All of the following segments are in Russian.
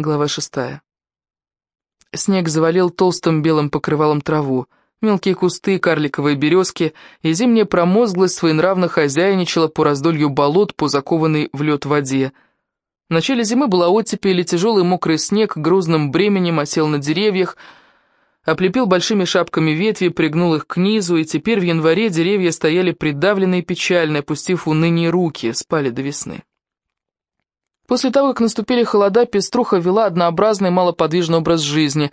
Глава шестая. Снег завалил толстым белым покрывалом траву. Мелкие кусты, карликовые березки, и зимняя промозглость своенравно хозяйничала по раздолью болот, по закованной в лед воде. В начале зимы была оттепель, или тяжелый мокрый снег грузным бременем осел на деревьях, облепил большими шапками ветви, пригнул их к низу, и теперь в январе деревья стояли придавленные и печально, опустив уныние руки, спали до весны. После того, как наступили холода, пеструха вела однообразный малоподвижный образ жизни.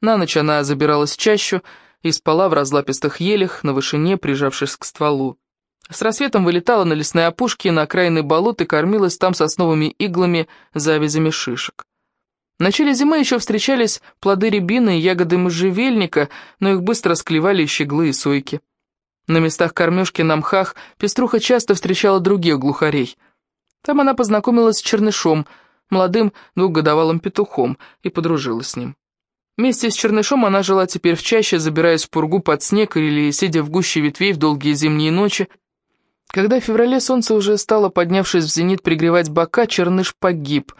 На ночь она забиралась в чащу, и спала в разлапистых елях, на вышине, прижавшись к стволу. С рассветом вылетала на лесные опушки, на окраины болот и кормилась там сосновыми иглами, завязями шишек. В начале зимы еще встречались плоды рябины и ягоды можжевельника, но их быстро склевали щеглы и сойки. На местах кормежки на мхах пеструха часто встречала других глухарей. Там она познакомилась с чернышом, молодым двухгодовалым петухом, и подружилась с ним. Вместе с Чернышом она жила теперь в чаще, забираясь в пургу под снег или сидя в гуще ветвей в долгие зимние ночи. Когда в феврале солнце уже стало, поднявшись в зенит, пригревать бока, Черныш погиб.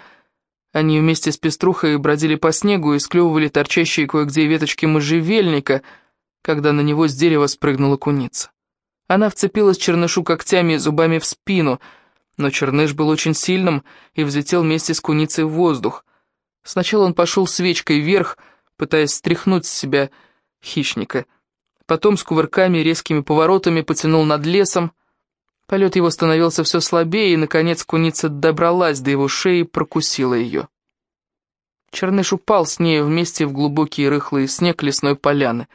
Они вместе с Пеструхой бродили по снегу и склевывали торчащие кое-где веточки можжевельника, когда на него с дерева спрыгнула куница. Она вцепилась Чернышу когтями и зубами в спину, но Черныш был очень сильным и взлетел вместе с куницей в воздух. Сначала он пошел свечкой вверх, пытаясь стряхнуть с себя хищника. Потом с кувырками и резкими поворотами потянул над лесом. Полет его становился все слабее, и, наконец, куница добралась до его шеи и прокусила ее. Черныш упал с нею вместе в глубокий рыхлый снег лесной поляны.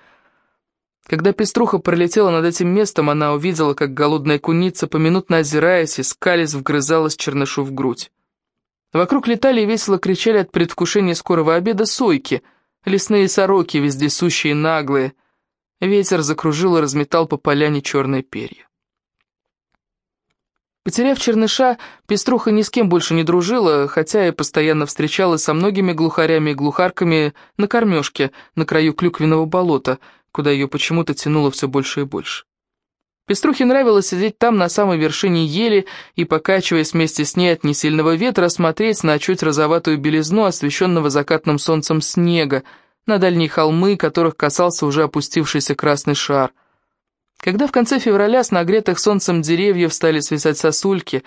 Когда пеструха пролетела над этим местом, она увидела, как голодная куница, поминутно озираясь и скались, вгрызалась Чернышу в грудь. Вокруг летали и весело кричали от предвкушения скорого обеда сойки — Лесные сороки, вездесущие наглые. Ветер закружил и разметал по поляне черные перья. Потеряв черныша, пеструха ни с кем больше не дружила, хотя и постоянно встречалась со многими глухарями и глухарками на кормежке, на краю клюквенного болота, куда ее почему-то тянуло все больше и больше. Пеструхе нравилось сидеть там на самой вершине ели и, покачиваясь вместе с ней от несильного ветра, смотреть на чуть розоватую белизну, освещенного закатным солнцем снега, на дальние холмы, которых касался уже опустившийся красный шар. Когда в конце февраля с нагретых солнцем деревьев стали свисать сосульки,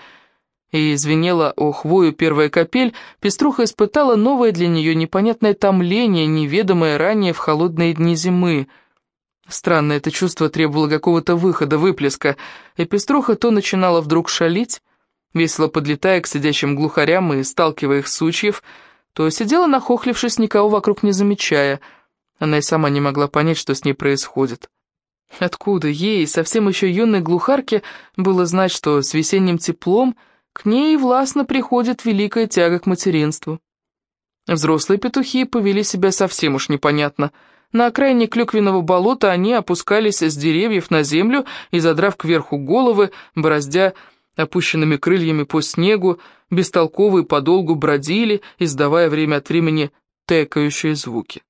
и звенела о хвою первая капель, Пеструха испытала новое для нее непонятное томление, неведомое ранее в холодные дни зимы — Странно, это чувство требовало какого-то выхода, выплеска, и пеструха то начинала вдруг шалить, весело подлетая к сидящим глухарям и сталкивая их сучьев, то сидела нахохлившись, никого вокруг не замечая. Она и сама не могла понять, что с ней происходит. Откуда ей, совсем еще юной глухарке, было знать, что с весенним теплом к ней властно приходит великая тяга к материнству? Взрослые петухи повели себя совсем уж непонятно — на окраине клюквенного болота они опускались с деревьев на землю и, задрав кверху головы, бороздя опущенными крыльями по снегу, бестолково и подолгу бродили, издавая время от времени тэкающие звуки,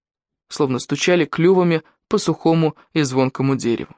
словно стучали клювами по сухому и звонкому дереву.